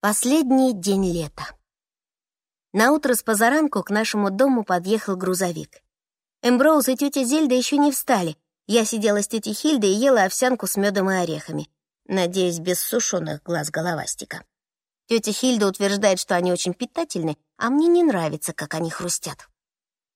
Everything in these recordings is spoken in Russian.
Последний день лета. Наутро с позаранку к нашему дому подъехал грузовик. Эмброуз и тетя Зельда еще не встали. Я сидела с тетей Хильдой и ела овсянку с медом и орехами. Надеюсь, без сушеных глаз головастика. Тетя Хильда утверждает, что они очень питательны, а мне не нравится, как они хрустят.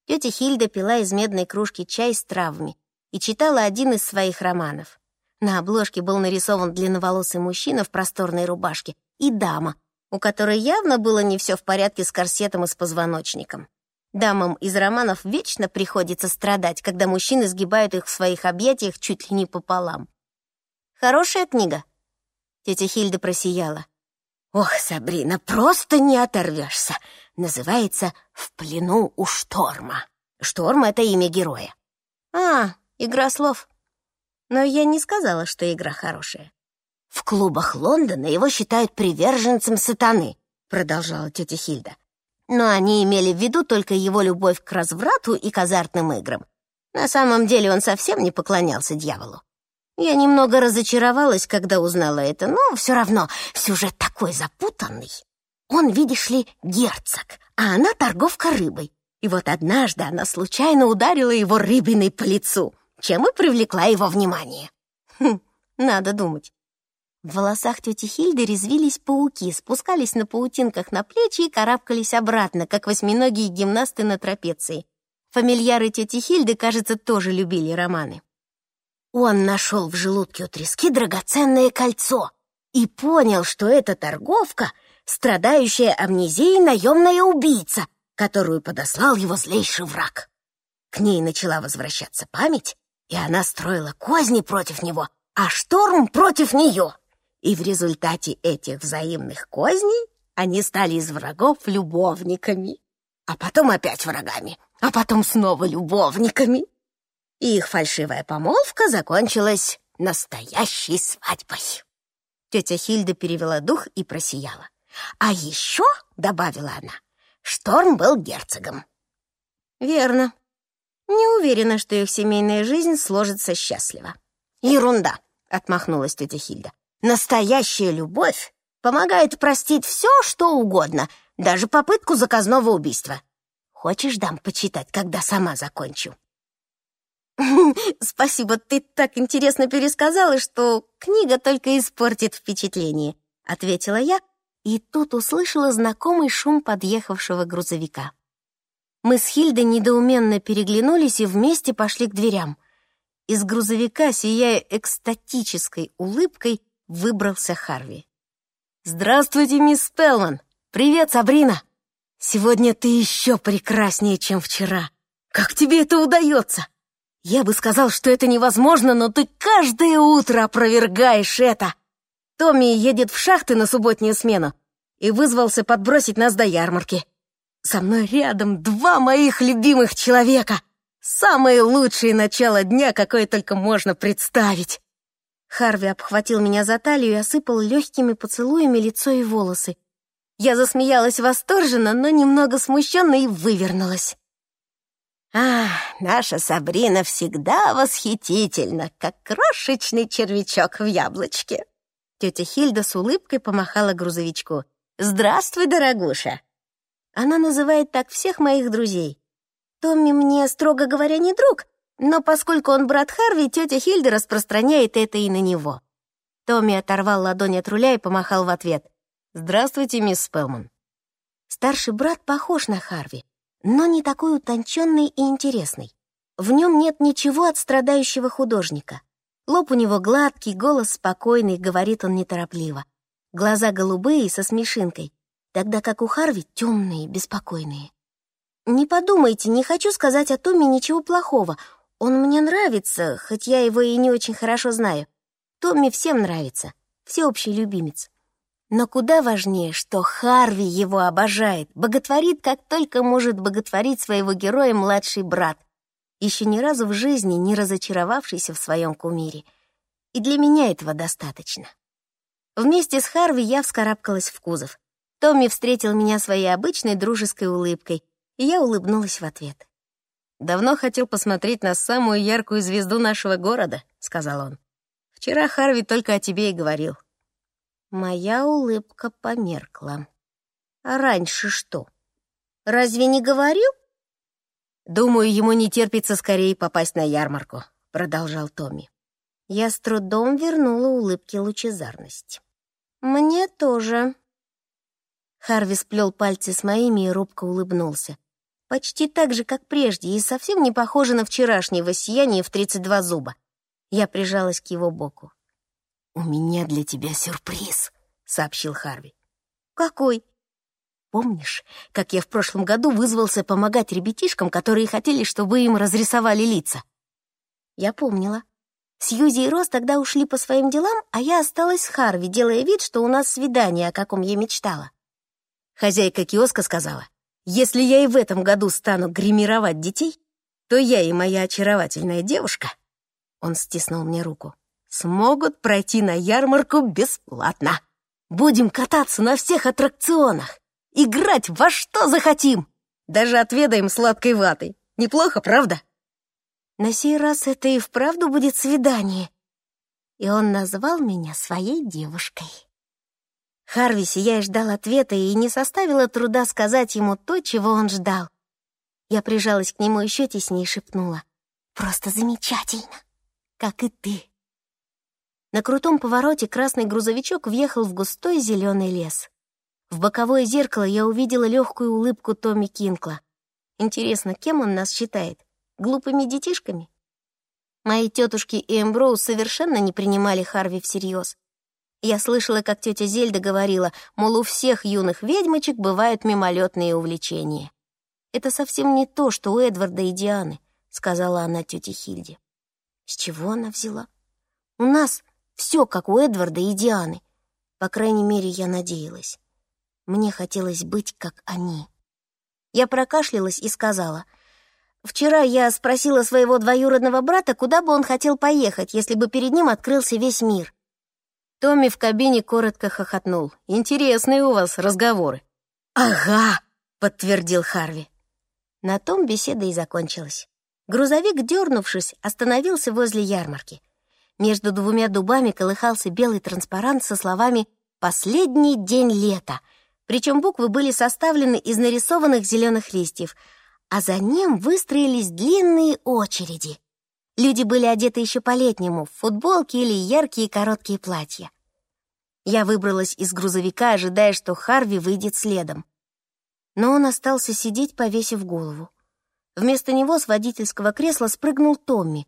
Тетя Хильда пила из медной кружки чай с травами и читала один из своих романов. На обложке был нарисован длинноволосый мужчина в просторной рубашке и дама, у которой явно было не все в порядке с корсетом и с позвоночником. Дамам из романов вечно приходится страдать, когда мужчины сгибают их в своих объятиях чуть ли не пополам. «Хорошая книга?» Тетя Хильда просияла. «Ох, Сабрина, просто не оторвешься!» Называется «В плену у шторма». Шторм — это имя героя. «А, игра слов». Но я не сказала, что игра хорошая. «В клубах Лондона его считают приверженцем сатаны», продолжала тетя Хильда. Но они имели в виду только его любовь к разврату и к азартным играм. На самом деле он совсем не поклонялся дьяволу. Я немного разочаровалась, когда узнала это, но все равно сюжет такой запутанный. Он, видишь ли, герцог, а она торговка рыбой. И вот однажды она случайно ударила его рыбиной по лицу, чем и привлекла его внимание. Хм, надо думать. В волосах тети Хильды резвились пауки, спускались на паутинках на плечи и карабкались обратно, как восьминогие гимнасты на трапеции. Фамильяры тети Хильды, кажется, тоже любили романы. Он нашел в желудке у трески драгоценное кольцо и понял, что эта торговка — страдающая амнезией наемная убийца, которую подослал его злейший враг. К ней начала возвращаться память, и она строила козни против него, а шторм против нее — и в результате этих взаимных козней они стали из врагов любовниками, а потом опять врагами, а потом снова любовниками. И их фальшивая помолвка закончилась настоящей свадьбой. Тетя Хильда перевела дух и просияла. А еще, — добавила она, — Шторм был герцогом. Верно. Не уверена, что их семейная жизнь сложится счастливо. Ерунда, — отмахнулась тетя Хильда. Настоящая любовь помогает простить все, что угодно, даже попытку заказного убийства. Хочешь, дам почитать, когда сама закончу?» «Спасибо, ты так интересно пересказала, что книга только испортит впечатление», — ответила я, и тут услышала знакомый шум подъехавшего грузовика. Мы с Хильдой недоуменно переглянулись и вместе пошли к дверям. Из грузовика, сияя экстатической улыбкой, выбрался Харви. «Здравствуйте, мисс Спелман! Привет, Сабрина! Сегодня ты еще прекраснее, чем вчера. Как тебе это удается? Я бы сказал, что это невозможно, но ты каждое утро опровергаешь это. Томми едет в шахты на субботнюю смену и вызвался подбросить нас до ярмарки. Со мной рядом два моих любимых человека. Самое лучшее начало дня, какое только можно представить. Харви обхватил меня за талию и осыпал легкими поцелуями лицо и волосы. Я засмеялась восторженно, но немного смущенно и вывернулась. «А, наша Сабрина всегда восхитительна, как крошечный червячок в яблочке!» Тетя Хильда с улыбкой помахала грузовичку. «Здравствуй, дорогуша!» Она называет так всех моих друзей. Томми мне, строго говоря, не друг, но поскольку он брат Харви, тетя Хильда распространяет это и на него. Томми оторвал ладонь от руля и помахал в ответ. «Здравствуйте, мисс Спелман». Старший брат похож на Харви, но не такой утонченный и интересный. В нем нет ничего от страдающего художника. Лоб у него гладкий, голос спокойный, говорит он неторопливо. Глаза голубые со смешинкой, тогда как у Харви темные, беспокойные. Не подумайте, не хочу сказать о Томе ничего плохого. Он мне нравится, хоть я его и не очень хорошо знаю. Томми всем нравится, всеобщий любимец. Но куда важнее, что Харви его обожает, боготворит, как только может боготворить своего героя младший брат, еще ни разу в жизни не разочаровавшийся в своем кумире. И для меня этого достаточно. Вместе с Харви я вскарабкалась в кузов. Томми встретил меня своей обычной дружеской улыбкой, и я улыбнулась в ответ. «Давно хотел посмотреть на самую яркую звезду нашего города», — сказал он. «Вчера Харви только о тебе и говорил». Моя улыбка померкла. А раньше что? Разве не говорил? Думаю, ему не терпится скорее попасть на ярмарку, продолжал Томми. Я с трудом вернула улыбке лучезарность. Мне тоже. Харви сплел пальцы с моими и робко улыбнулся. Почти так же, как прежде, и совсем не похоже на вчерашнее воссияние в 32 зуба. Я прижалась к его боку. «У меня для тебя сюрприз», — сообщил Харви. «Какой?» Помнишь, как я в прошлом году вызвался помогать ребятишкам, которые хотели, чтобы им разрисовали лица? Я помнила. Сьюзи и Рос тогда ушли по своим делам, а я осталась с Харви, делая вид, что у нас свидание, о каком я мечтала. Хозяйка киоска сказала, если я и в этом году стану гримировать детей, то я и моя очаровательная девушка, он стиснул мне руку, смогут пройти на ярмарку бесплатно. Будем кататься на всех аттракционах играть во что захотим. Даже отведаем сладкой ватой. Неплохо, правда? На сей раз это и вправду будет свидание. И он назвал меня своей девушкой. Харви, сияя, ждал ответа и не составило труда сказать ему то, чего он ждал. Я прижалась к нему еще теснее и шепнула. «Просто замечательно, как и ты». На крутом повороте красный грузовичок въехал в густой зеленый лес. В боковое зеркало я увидела легкую улыбку Томми Кинкла. Интересно, кем он нас считает? Глупыми детишками? Мои тетушки и Эмброуз совершенно не принимали Харви всерьез. Я слышала, как тетя Зельда говорила, мол, у всех юных ведьмочек бывают мимолетные увлечения. «Это совсем не то, что у Эдварда и Дианы», — сказала она тете Хильде. С чего она взяла? «У нас все как у Эдварда и Дианы. По крайней мере, я надеялась. Мне хотелось быть как они. Я прокашлялась и сказала, «Вчера я спросила своего двоюродного брата, куда бы он хотел поехать, если бы перед ним открылся весь мир». Томми в кабине коротко хохотнул. «Интересные у вас разговоры». «Ага», — подтвердил Харви. На том беседа и закончилась. Грузовик, дернувшись, остановился возле ярмарки. Между двумя дубами колыхался белый транспарант со словами «Последний день лета», причем буквы были составлены из нарисованных зеленых листьев, а за ним выстроились длинные очереди. Люди были одеты еще по-летнему, в футболки или яркие короткие платья. Я выбралась из грузовика, ожидая, что Харви выйдет следом. Но он остался сидеть, повесив голову. Вместо него с водительского кресла спрыгнул Томми.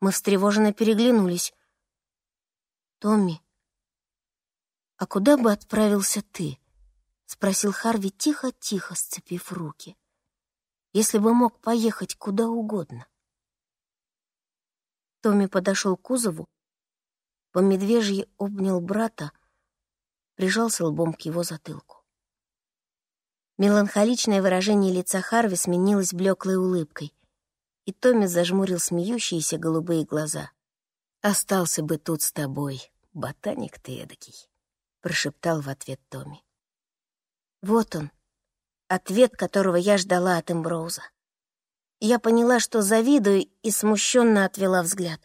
Мы встревоженно переглянулись. «Томми, а куда бы отправился ты?» — спросил Харви тихо-тихо, сцепив руки. «Если бы мог поехать куда угодно». Томми подошел к кузову, по медвежьи обнял брата, прижался лбом к его затылку. Меланхоличное выражение лица Харви сменилось блеклой улыбкой, и Томми зажмурил смеющиеся голубые глаза. «Остался бы тут с тобой, ботаник ты эдакий», — прошептал в ответ Томми. Вот он, ответ которого я ждала от Эмброуза. Я поняла, что завидую, и смущенно отвела взгляд.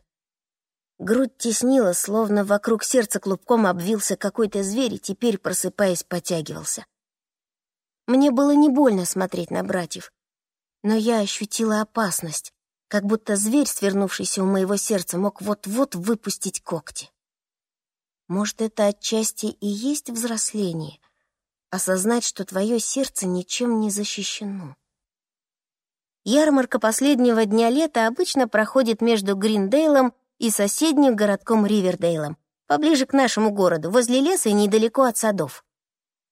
Грудь теснила, словно вокруг сердца клубком обвился какой-то зверь и теперь, просыпаясь, потягивался. Мне было не больно смотреть на братьев, но я ощутила опасность, как будто зверь, свернувшийся у моего сердца, мог вот-вот выпустить когти. Может, это отчасти и есть взросление — осознать, что твое сердце ничем не защищено. Ярмарка последнего дня лета обычно проходит между Гриндейлом и соседним городком Ривердейлом, поближе к нашему городу, возле леса и недалеко от садов.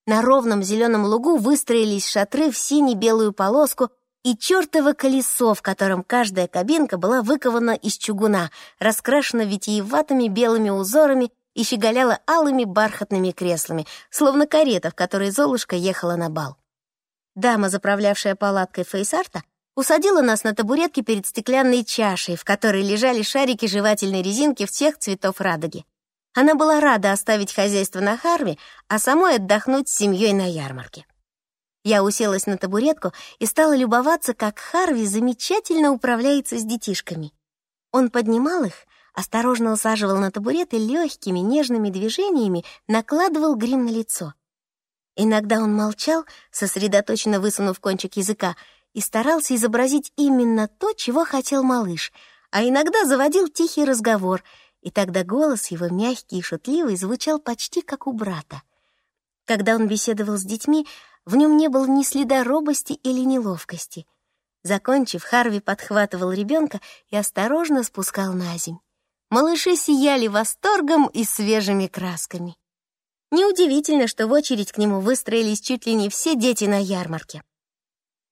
На ровном зеленом лугу выстроились шатры в сине-белую полоску и чертово колесо, в котором каждая кабинка была выкована из чугуна, раскрашена витиеватыми белыми узорами и щеголяла алыми бархатными креслами, словно карета, в которой Золушка ехала на бал. Дама, заправлявшая палаткой фейсарта, усадила нас на табуретки перед стеклянной чашей, в которой лежали шарики жевательной резинки всех цветов радуги. Она была рада оставить хозяйство на Харви, а самой отдохнуть с семьей на ярмарке. Я уселась на табуретку и стала любоваться, как Харви замечательно управляется с детишками. Он поднимал их, осторожно усаживал на табурет и легкими нежными движениями накладывал грим на лицо. Иногда он молчал, сосредоточенно высунув кончик языка, и старался изобразить именно то, чего хотел малыш, а иногда заводил тихий разговор, и тогда голос его, мягкий и шутливый, звучал почти как у брата. Когда он беседовал с детьми, в нем не было ни следа робости или неловкости. Закончив, Харви подхватывал ребенка и осторожно спускал на земь. Малыши сияли восторгом и свежими красками. Неудивительно, что в очередь к нему выстроились чуть ли не все дети на ярмарке.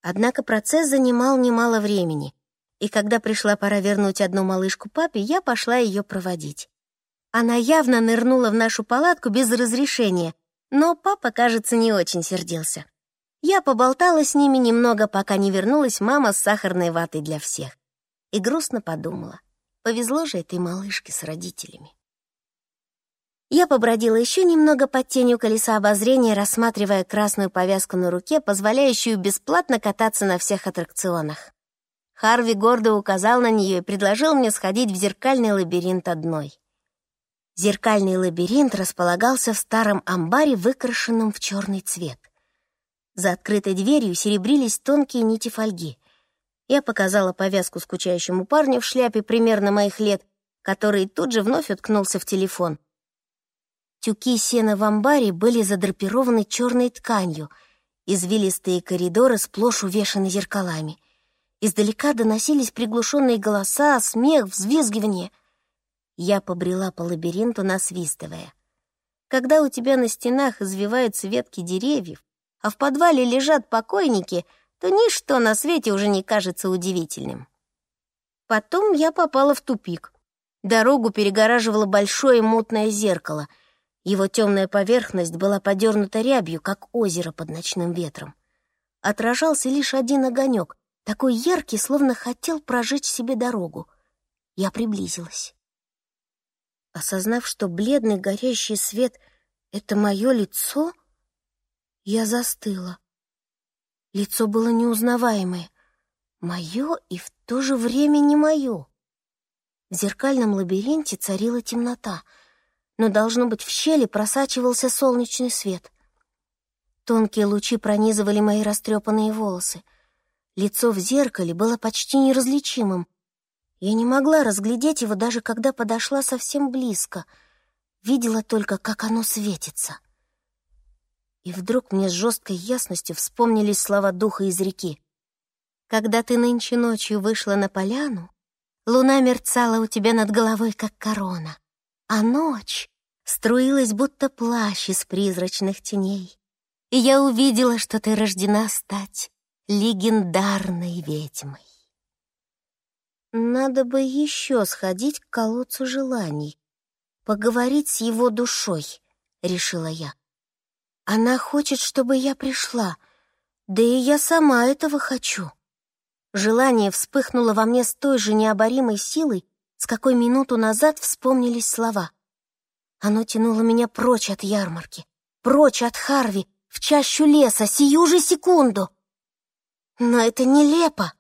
Однако процесс занимал немало времени, и когда пришла пора вернуть одну малышку папе, я пошла ее проводить. Она явно нырнула в нашу палатку без разрешения, но папа, кажется, не очень сердился. Я поболтала с ними немного, пока не вернулась мама с сахарной ватой для всех. И грустно подумала, повезло же этой малышке с родителями. Я побродила еще немного под тенью колеса обозрения, рассматривая красную повязку на руке, позволяющую бесплатно кататься на всех аттракционах. Харви гордо указал на нее и предложил мне сходить в зеркальный лабиринт одной. Зеркальный лабиринт располагался в старом амбаре, выкрашенном в черный цвет. За открытой дверью серебрились тонкие нити фольги. Я показала повязку скучающему парню в шляпе примерно моих лет, который тут же вновь уткнулся в телефон. Тюки сена в амбаре были задрапированы черной тканью, извилистые коридоры сплошь увешаны зеркалами. Издалека доносились приглушенные голоса, смех, взвизгивание — я побрела по лабиринту, насвистывая. Когда у тебя на стенах извиваются ветки деревьев, а в подвале лежат покойники, то ничто на свете уже не кажется удивительным. Потом я попала в тупик. Дорогу перегораживало большое мутное зеркало. Его темная поверхность была подернута рябью, как озеро под ночным ветром. Отражался лишь один огонек, такой яркий, словно хотел прожечь себе дорогу. Я приблизилась. Осознав, что бледный горящий свет — это мое лицо, я застыла. Лицо было неузнаваемое, мое и в то же время не мое. В зеркальном лабиринте царила темнота, но, должно быть, в щели просачивался солнечный свет. Тонкие лучи пронизывали мои растрепанные волосы. Лицо в зеркале было почти неразличимым — я не могла разглядеть его, даже когда подошла совсем близко. Видела только, как оно светится. И вдруг мне с жесткой ясностью вспомнились слова духа из реки. «Когда ты нынче ночью вышла на поляну, луна мерцала у тебя над головой, как корона, а ночь струилась, будто плащ из призрачных теней. И я увидела, что ты рождена стать легендарной ведьмой. Надо бы еще сходить к колодцу желаний, поговорить с его душой, — решила я. Она хочет, чтобы я пришла, да и я сама этого хочу. Желание вспыхнуло во мне с той же необоримой силой, с какой минуту назад вспомнились слова. Оно тянуло меня прочь от ярмарки, прочь от Харви, в чащу леса, сию же секунду. Но это нелепо.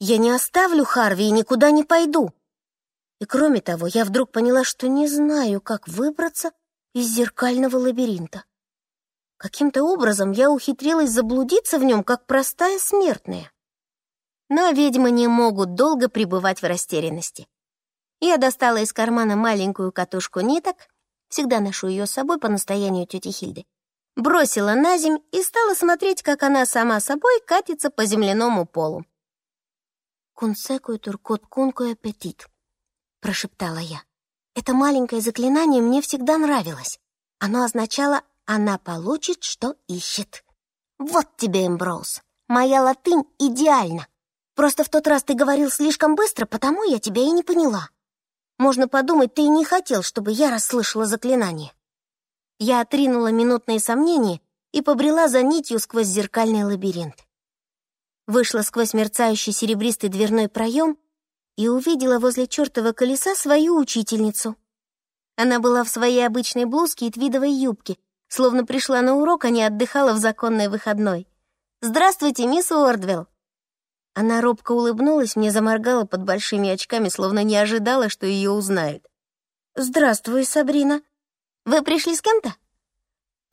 Я не оставлю Харви и никуда не пойду. И кроме того, я вдруг поняла, что не знаю, как выбраться из зеркального лабиринта. Каким-то образом я ухитрилась заблудиться в нем, как простая смертная. Но ведьмы не могут долго пребывать в растерянности. Я достала из кармана маленькую катушку ниток, всегда ношу ее с собой по настоянию тети Хильды, бросила на земь и стала смотреть, как она сама собой катится по земляному полу. «Кунсекуйтур кот кункуй аппетит», — прошептала я. Это маленькое заклинание мне всегда нравилось. Оно означало «она получит, что ищет». «Вот тебе, Эмброуз, моя латынь идеальна. Просто в тот раз ты говорил слишком быстро, потому я тебя и не поняла. Можно подумать, ты и не хотел, чтобы я расслышала заклинание». Я отринула минутные сомнения и побрела за нитью сквозь зеркальный лабиринт вышла сквозь мерцающий серебристый дверной проем и увидела возле чертова колеса свою учительницу. Она была в своей обычной блузке и твидовой юбке, словно пришла на урок, а не отдыхала в законный выходной. «Здравствуйте, мисс Уордвелл!» Она робко улыбнулась, мне заморгала под большими очками, словно не ожидала, что ее узнают. «Здравствуй, Сабрина. Вы пришли с кем-то?»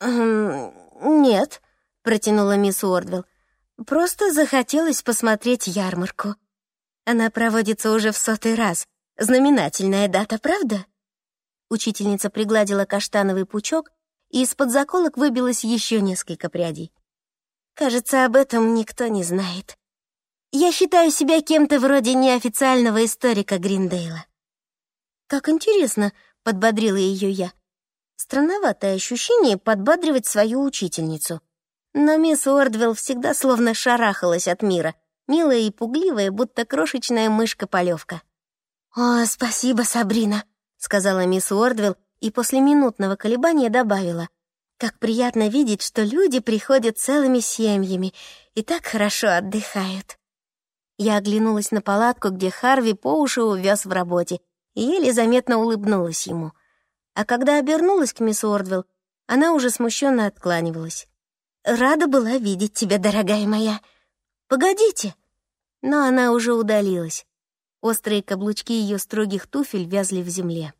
«Эм, «Нет», — протянула мисс Уордвилл. «Просто захотелось посмотреть ярмарку. Она проводится уже в сотый раз. Знаменательная дата, правда?» Учительница пригладила каштановый пучок, и из-под заколок выбилось еще несколько прядей. «Кажется, об этом никто не знает. Я считаю себя кем-то вроде неофициального историка Гриндейла». «Как интересно», — подбодрила ее я. Странноватое ощущение подбадривать свою учительницу. Но мисс Уордвилл всегда словно шарахалась от мира, милая и пугливая, будто крошечная мышка-полевка. «О, спасибо, Сабрина», — сказала мисс Уордвилл и после минутного колебания добавила. «Как приятно видеть, что люди приходят целыми семьями и так хорошо отдыхают». Я оглянулась на палатку, где Харви по уши увез в работе, и еле заметно улыбнулась ему. А когда обернулась к мисс Уордвилл, она уже смущенно откланивалась. «Рада была видеть тебя, дорогая моя. Погодите!» Но она уже удалилась. Острые каблучки ее строгих туфель вязли в земле.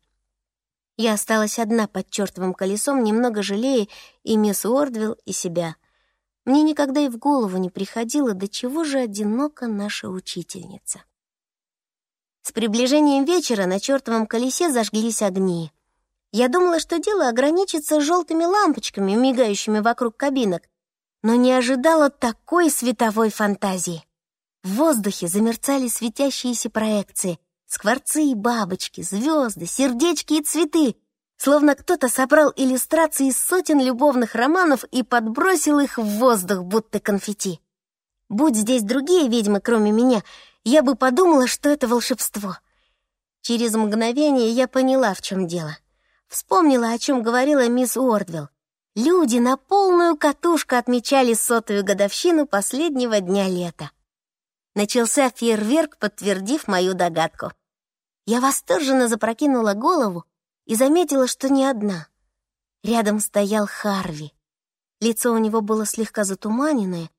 Я осталась одна под чертовым колесом, немного жалея и мисс Уордвилл, и себя. Мне никогда и в голову не приходило, до чего же одинока наша учительница. С приближением вечера на чертовом колесе зажглись огни. Я думала, что дело ограничится желтыми лампочками, мигающими вокруг кабинок, но не ожидала такой световой фантазии. В воздухе замерцали светящиеся проекции, скворцы и бабочки, звезды, сердечки и цветы, словно кто-то собрал иллюстрации из сотен любовных романов и подбросил их в воздух, будто конфетти. Будь здесь другие ведьмы, кроме меня, я бы подумала, что это волшебство. Через мгновение я поняла, в чем дело. Вспомнила, о чем говорила мисс Уордвилл. Люди на полную катушку отмечали сотую годовщину последнего дня лета. Начался фейерверк, подтвердив мою догадку. Я восторженно запрокинула голову и заметила, что не одна. Рядом стоял Харви. Лицо у него было слегка затуманенное,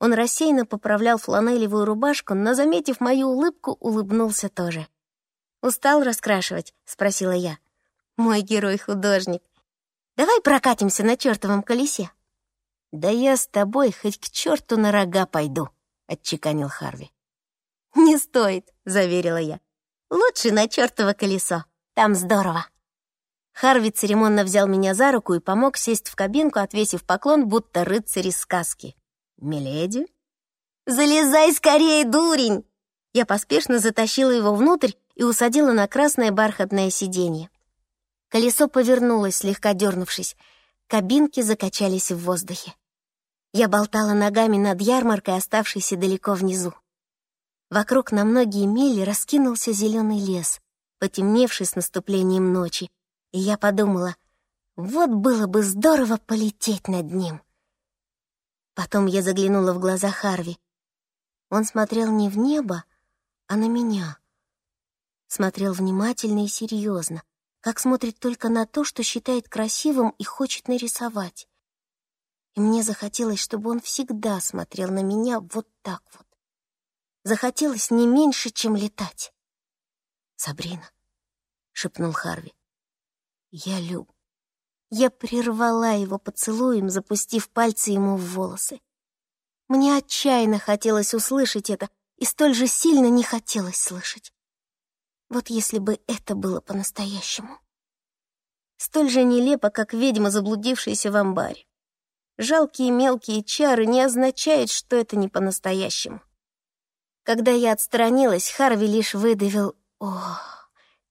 он рассеянно поправлял фланелевую рубашку, но, заметив мою улыбку, улыбнулся тоже. «Устал раскрашивать?» — спросила я. «Мой герой-художник. Давай прокатимся на чертовом колесе». «Да я с тобой хоть к черту на рога пойду», — отчеканил Харви. «Не стоит», — заверила я. «Лучше на чертово колесо. Там здорово». Харви церемонно взял меня за руку и помог сесть в кабинку, отвесив поклон, будто рыцарь из сказки. «Миледи?» «Залезай скорее, дурень!» Я поспешно затащила его внутрь и усадила на красное бархатное сиденье. Колесо повернулось, слегка дернувшись. Кабинки закачались в воздухе. Я болтала ногами над ярмаркой, оставшейся далеко внизу. Вокруг на многие мили раскинулся зеленый лес, потемневший с наступлением ночи, и я подумала, вот было бы здорово полететь над ним. Потом я заглянула в глаза Харви. Он смотрел не в небо, а на меня. Смотрел внимательно и серьезно, как смотрит только на то, что считает красивым и хочет нарисовать. И мне захотелось, чтобы он всегда смотрел на меня вот так вот. Захотелось не меньше, чем летать. «Сабрина», — шепнул Харви, — «я люб, я прервала его поцелуем, запустив пальцы ему в волосы. Мне отчаянно хотелось услышать это, и столь же сильно не хотелось слышать. Вот если бы это было по-настоящему. Столь же нелепо, как ведьма, заблудившаяся в амбаре. Жалкие мелкие чары не означают, что это не по-настоящему. Когда я отстранилась, Харви лишь выдавил «Ох»,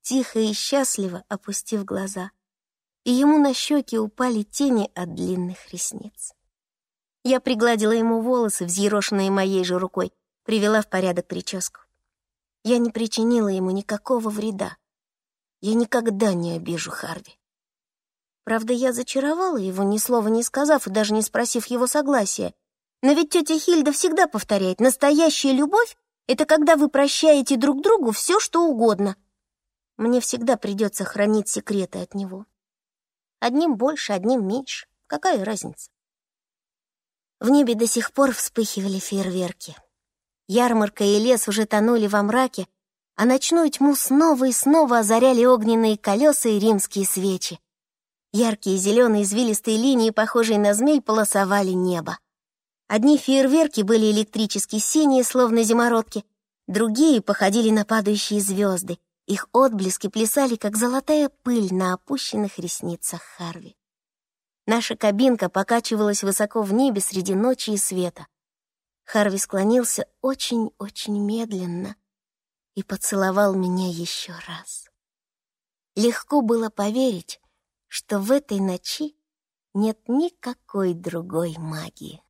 тихо и счастливо опустив глаза и ему на щеки упали тени от длинных ресниц. Я пригладила ему волосы, взъерошенные моей же рукой, привела в порядок прическу. Я не причинила ему никакого вреда. Я никогда не обижу Харви. Правда, я зачаровала его, ни слова не сказав и даже не спросив его согласия. Но ведь тетя Хильда всегда повторяет, настоящая любовь — это когда вы прощаете друг другу все, что угодно. Мне всегда придется хранить секреты от него. Одним больше, одним меньше. Какая разница? В небе до сих пор вспыхивали фейерверки. Ярмарка и лес уже тонули во мраке, а ночную тьму снова и снова озаряли огненные колеса и римские свечи. Яркие зеленые извилистые линии, похожие на змей, полосовали небо. Одни фейерверки были электрически синие, словно зимородки, другие походили на падающие звезды. Их отблески плясали, как золотая пыль на опущенных ресницах Харви. Наша кабинка покачивалась высоко в небе среди ночи и света. Харви склонился очень-очень медленно и поцеловал меня еще раз. Легко было поверить, что в этой ночи нет никакой другой магии.